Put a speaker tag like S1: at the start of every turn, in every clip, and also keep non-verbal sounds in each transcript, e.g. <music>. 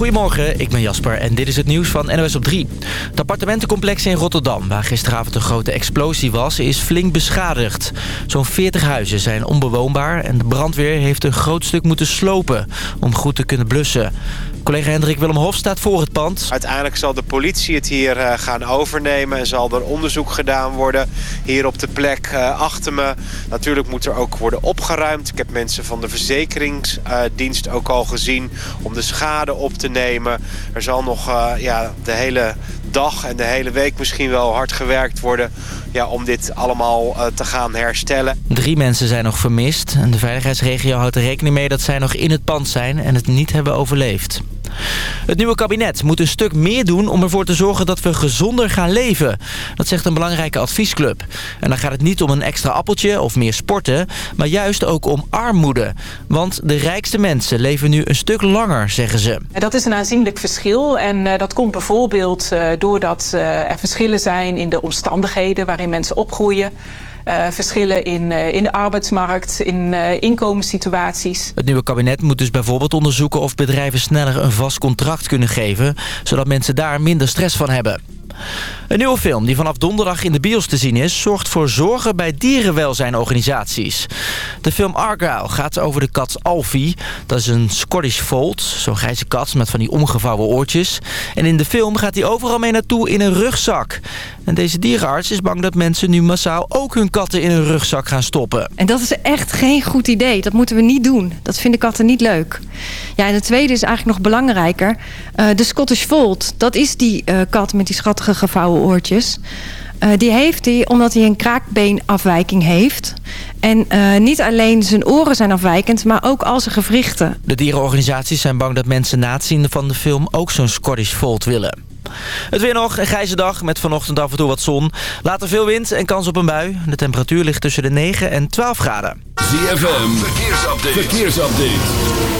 S1: Goedemorgen, ik ben Jasper en dit is het nieuws van NOS op 3. Het appartementencomplex in Rotterdam, waar gisteravond een grote explosie was, is flink beschadigd. Zo'n 40 huizen zijn onbewoonbaar en de brandweer heeft een groot stuk moeten slopen om goed te kunnen blussen. Collega Hendrik Willem Hof staat voor het pand.
S2: Uiteindelijk zal de politie het hier eh, gaan overnemen en zal er onderzoek gedaan worden. Hier op de plek uh, achter me. Natuurlijk moet er ook worden opgeruimd. Ik heb mensen van de verzekeringsdienst ook al gezien om de schade op te nemen. Er zal nog ja, de hele dag en de hele week misschien wel hard gewerkt worden... Ja, om dit allemaal uh, te gaan herstellen.
S1: Drie mensen zijn nog vermist. En de veiligheidsregio houdt er rekening mee dat zij nog in het pand zijn... en het niet hebben overleefd. Het nieuwe kabinet moet een stuk meer doen om ervoor te zorgen dat we gezonder gaan leven. Dat zegt een belangrijke adviesclub. En dan gaat het niet om een extra appeltje of meer sporten, maar juist ook om armoede. Want de rijkste mensen leven nu een stuk langer, zeggen ze.
S3: Dat is een aanzienlijk verschil en uh, dat komt bijvoorbeeld uh, doordat uh, er verschillen zijn in de omstandigheden waarin mensen opgroeien. Uh, verschillen in, uh, in de arbeidsmarkt, in uh, inkomenssituaties.
S1: Het nieuwe kabinet moet dus bijvoorbeeld onderzoeken of bedrijven sneller een vast contract kunnen geven, zodat mensen daar minder stress van hebben. Een nieuwe film die vanaf donderdag in de bios te zien is... zorgt voor zorgen bij dierenwelzijnorganisaties. De film Argyle gaat over de kat Alfie. Dat is een Scottish Fold, zo'n grijze kat met van die omgevouwen oortjes. En in de film gaat hij overal mee naartoe in een rugzak. En deze dierenarts is bang dat mensen nu massaal ook hun katten in een rugzak gaan stoppen.
S4: En dat is echt geen goed idee. Dat moeten we niet doen. Dat vinden katten niet leuk. Ja, en het tweede is eigenlijk nog belangrijker. Uh, de Scottish Fold, dat is die uh, kat met die schattige gevouwen oortjes. Uh, die heeft hij omdat hij een kraakbeenafwijking heeft. En uh, niet alleen zijn oren zijn afwijkend, maar ook al zijn gewrichten.
S1: De dierenorganisaties zijn bang dat mensen na het zien van de film ook zo'n Scottish Fold willen. Het weer nog, een grijze dag met vanochtend af en toe wat zon. Later veel wind en kans op een bui. De temperatuur ligt tussen de 9 en 12 graden.
S5: ZFM, verkeersupdate. verkeersupdate.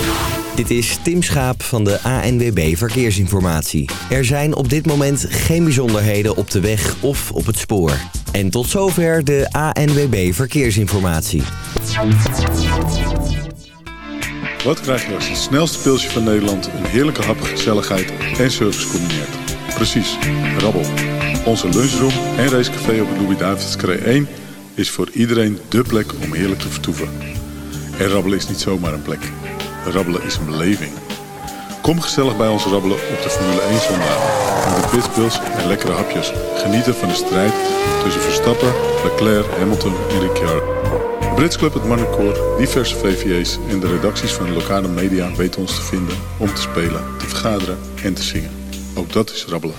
S6: Dit is Tim Schaap van de ANWB Verkeersinformatie. Er zijn op dit moment geen bijzonderheden op de weg of op het spoor. En tot zover de ANWB Verkeersinformatie.
S7: Wat krijg je als het snelste pilsje van Nederland... een heerlijke hap, gezelligheid en service combineert? Precies, rabbel. Onze lunchroom en racecafé op het Louis-David's 1... is voor iedereen dé plek om heerlijk te vertoeven. En rabbelen is niet zomaar een plek. Rabbelen is een beleving. Kom gezellig bij ons rabbelen op de Formule 1 zondag. Met een pitbulls en lekkere hapjes. Genieten van de strijd tussen Verstappen, Leclerc, Hamilton en Ricciardo. De Brits Club, het Marnecoor, diverse VVA's en de redacties van de lokale media weten ons te vinden om te spelen, te vergaderen en te zingen. Ook dat is rabbelen.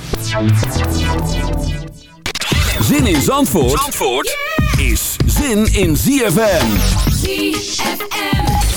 S5: Zin in Zandvoort, Zandvoort is zin in ZFM.
S8: ZFM.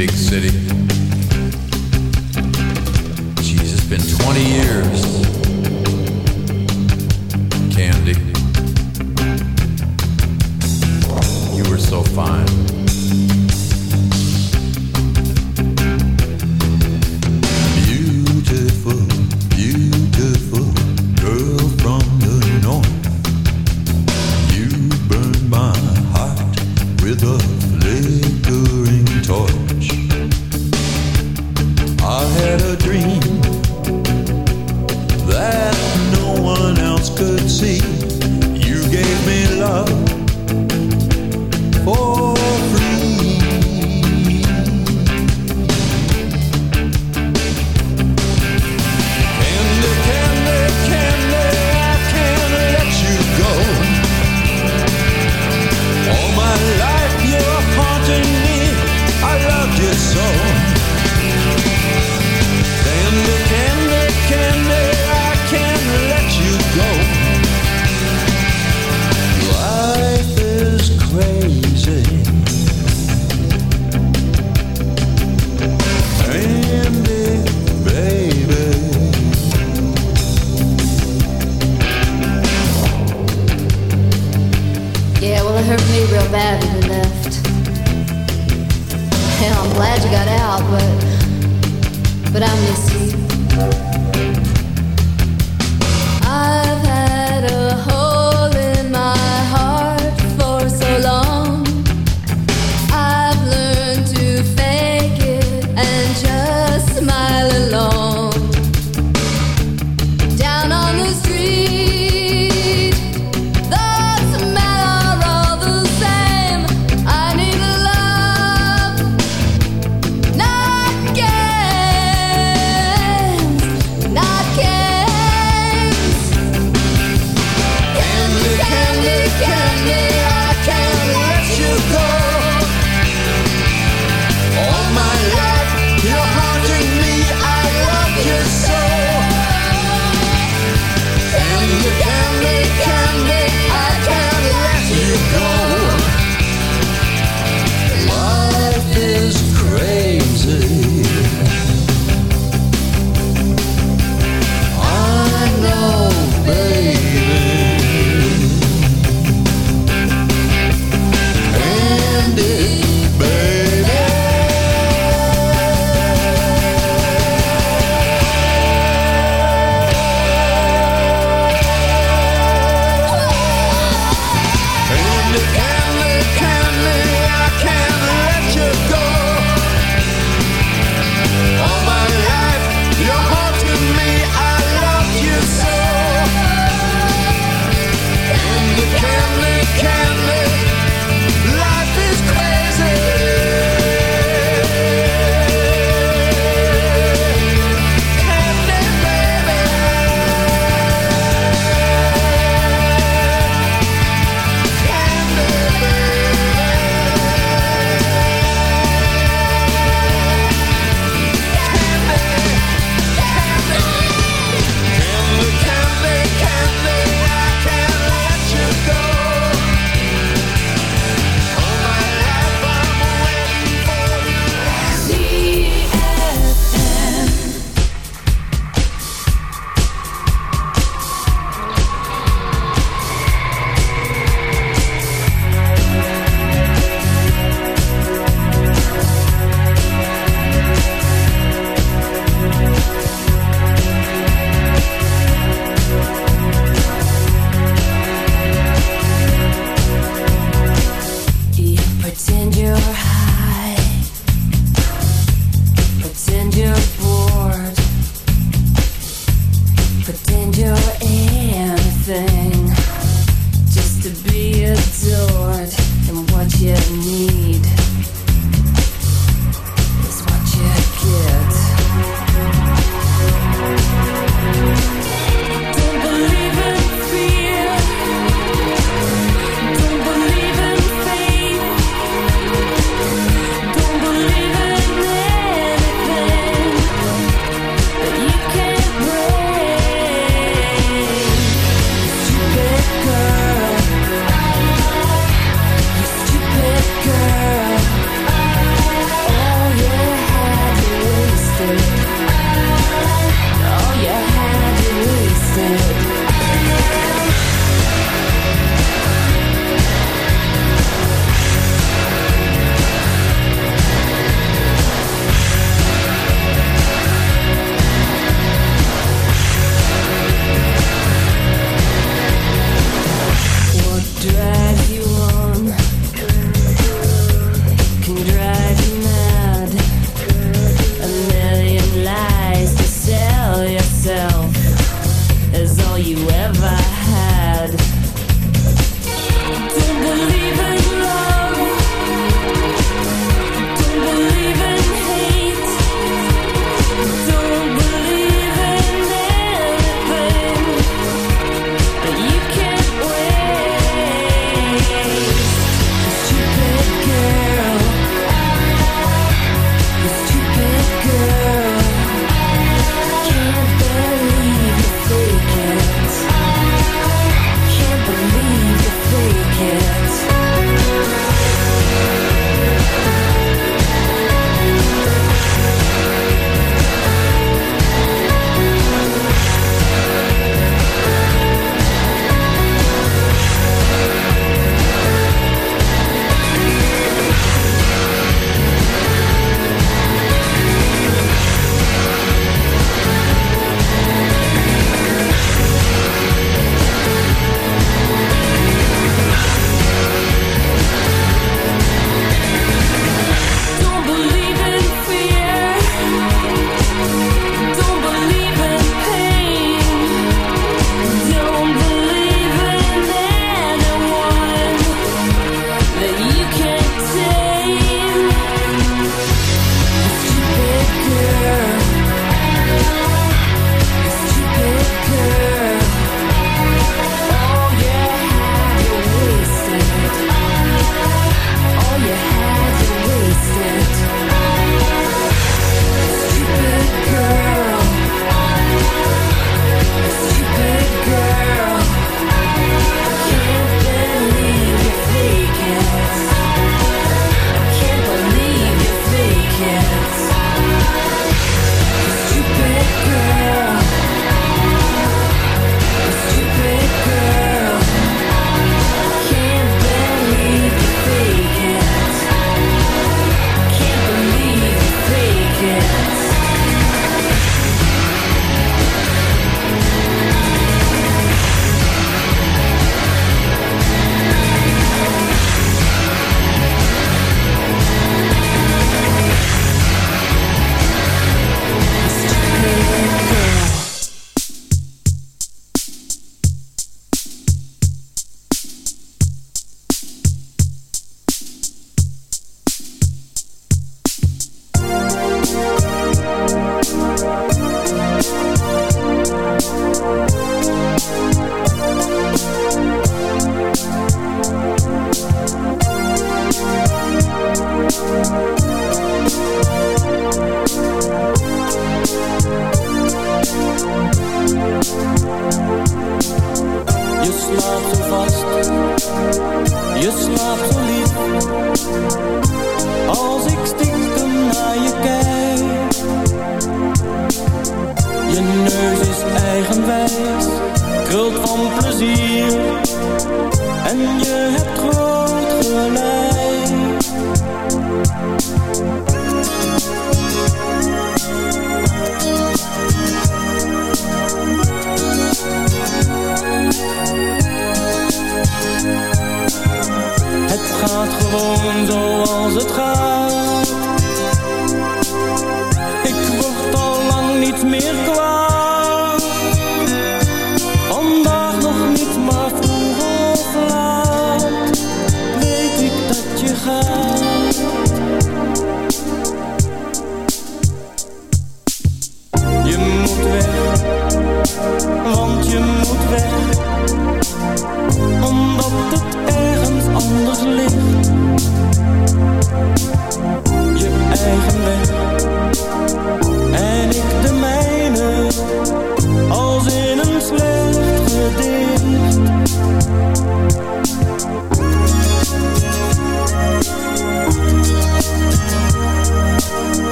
S9: Big city.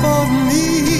S9: For me.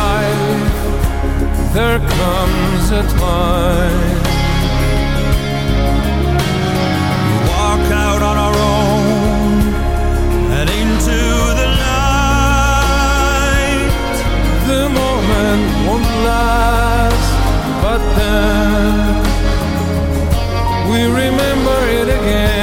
S10: life there comes a time we walk out on our own and into the light. The moment won't last, but then we remember it again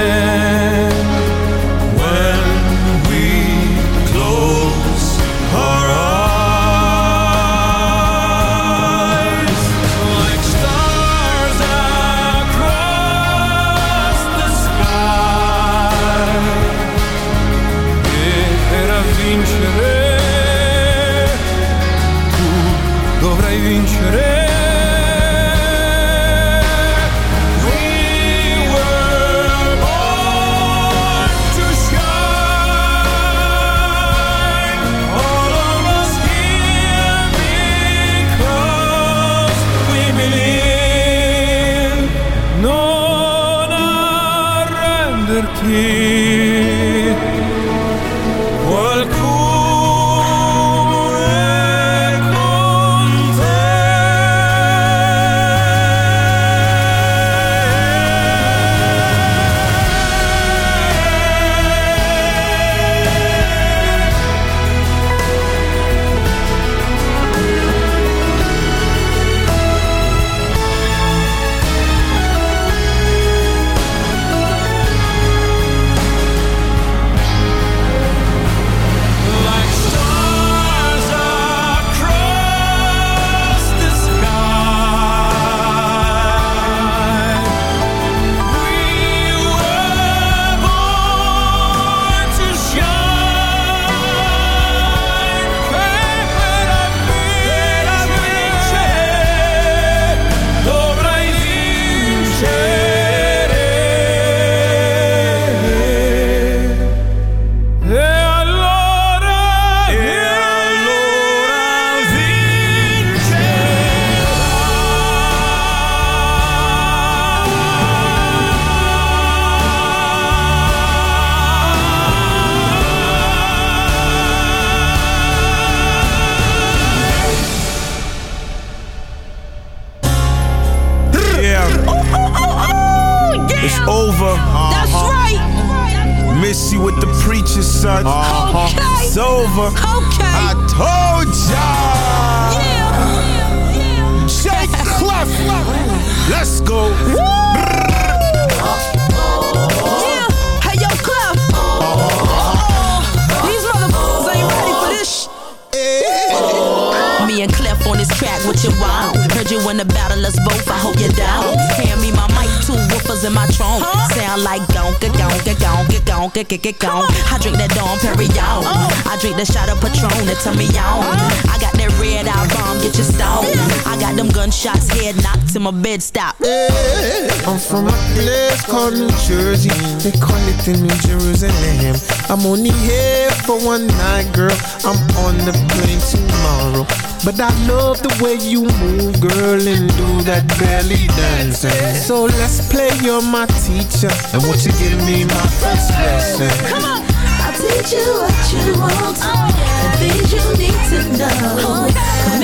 S11: gonka, gonka, gonka, gonka. I drink that Dom Perignon. I drink the shot of Patron that turn me on. I got that red eye bomb, get you stoned. I got them gunshots, head knocked till my bed stop.
S12: I'm from a place called New Jersey. They call it the New Jerusalem. I'm only here for one night, girl. I'm on the plane tomorrow. But I love the way you move, girl, and do that belly dancing. So let's play, you're my teacher. And won't you give me my first lesson?
S13: Come on.
S14: I'll teach you what you want oh, and things you need to know. Oh,
S13: Come
S12: in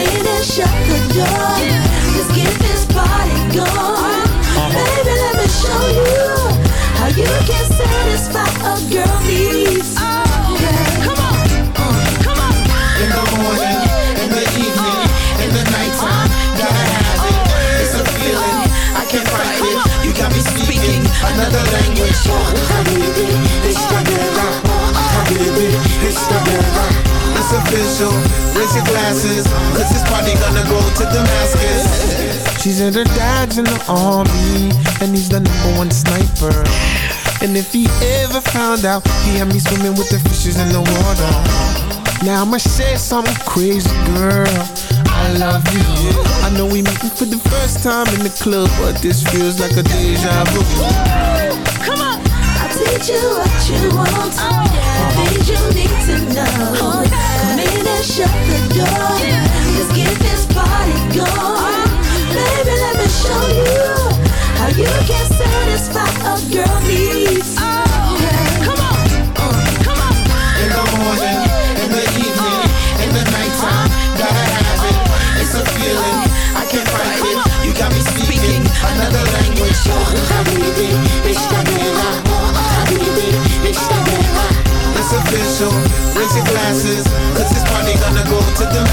S12: Damascus. She said her dad's in the army, and he's the number one sniper. And if he ever found out, he had me swimming with the fishes in the water. Now I'ma say something crazy, girl. I love you. I know we meeting for the first time in the club, but this feels like a deja vu.
S13: Come on.
S14: I'll teach you what you want and things you need to know. Come in and shut the door. Let's get this party going. Baby, let me show you how you can satisfy a girl needs. Yeah.
S13: Come on. Come on.
S12: In the morning, in the evening, in the nighttime, gotta have it. It's a feeling, I can't fight it. You got me speaking another language. Habibi, it's. Habibi, it's. It's official, raise your glasses, cause this party gonna go to Damascus.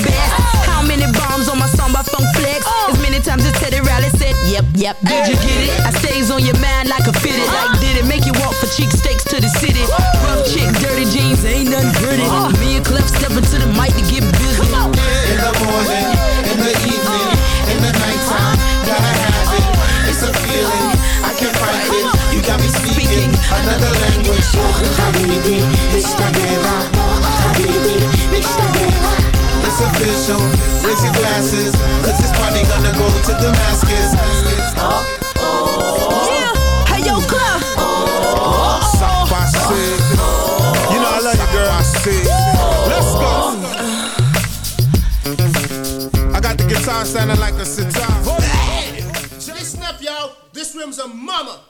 S11: Yep. Did you get it? I stays on your mind like a fitted. Like did it make
S15: you
S16: walk for
S17: cheek steaks to the
S11: sounding like a sitar. Hey! Y'all. This rim's a
S18: mama.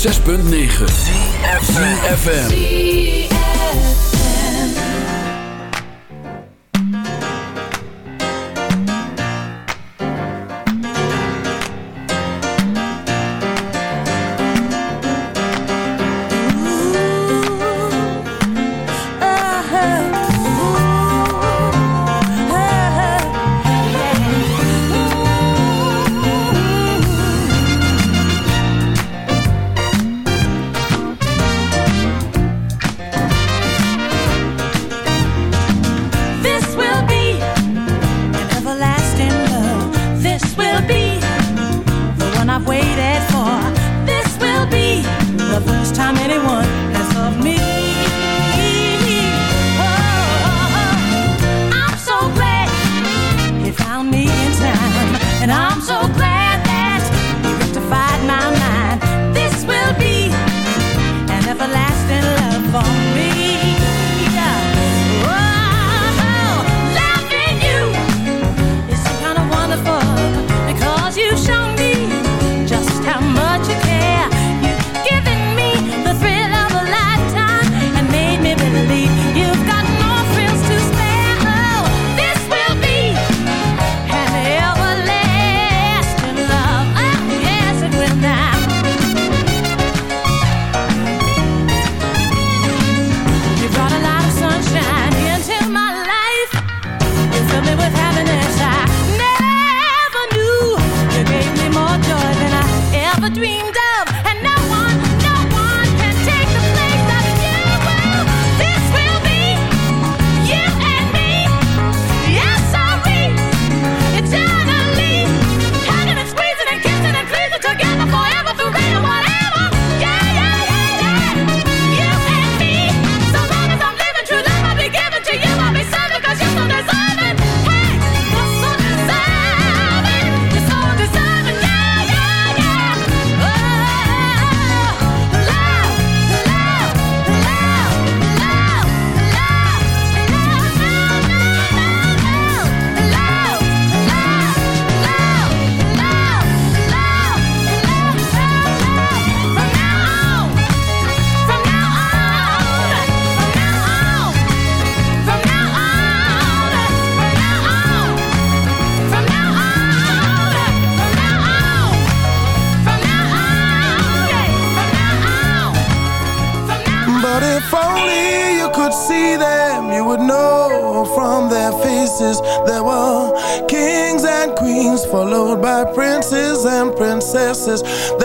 S18: 6.9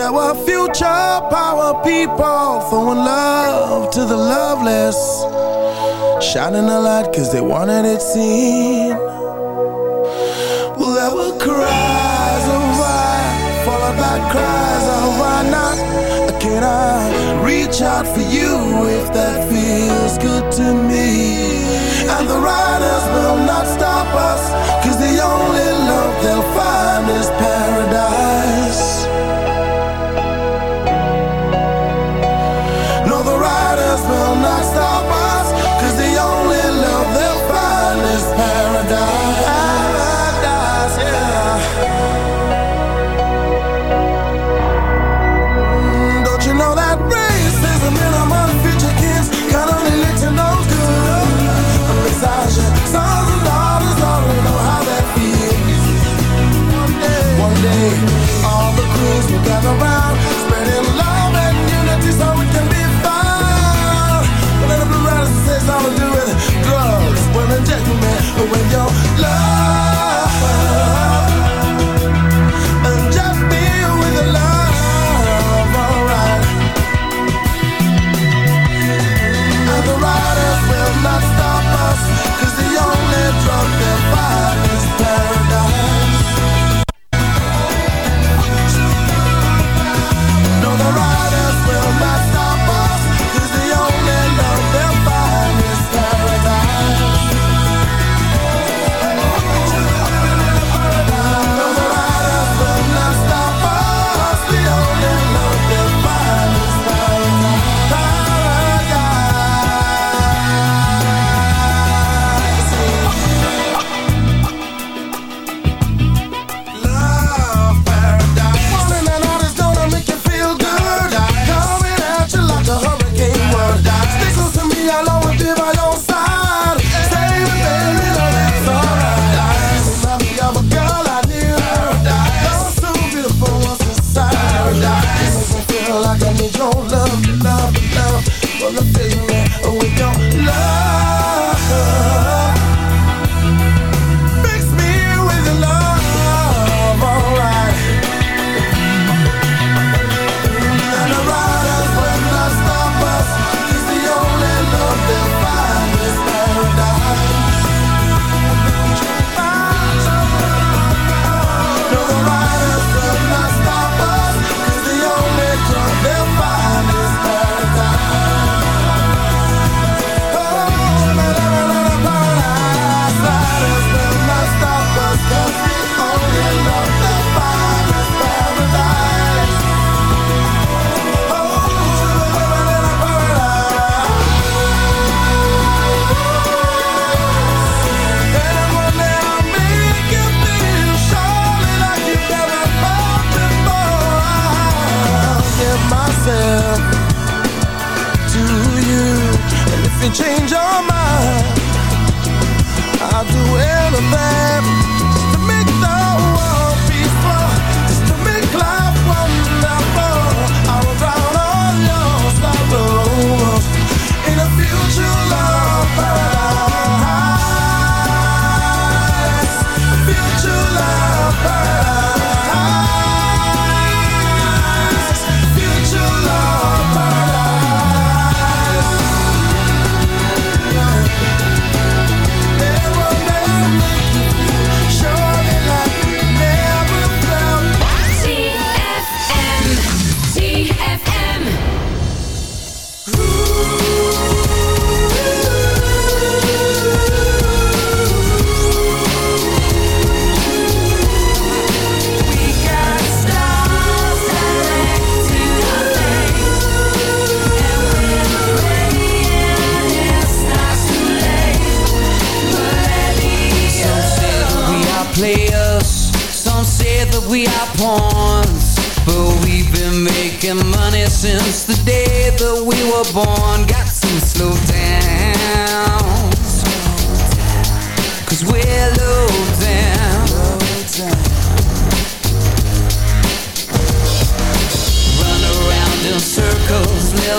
S18: There were future power people throwing love to the loveless. Shining a light cause they wanted it seen. Well, there were cries of why, followed by cries of why not? Can I reach out for you if that feels good to me? And the riders will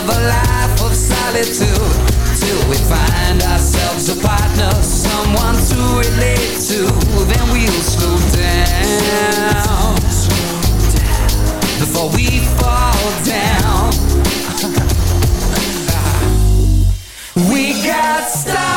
S18: a
S19: life of solitude. Till we find ourselves a partner Someone to relate to. Then we'll slow down. Before we fall down. <laughs> We got stars.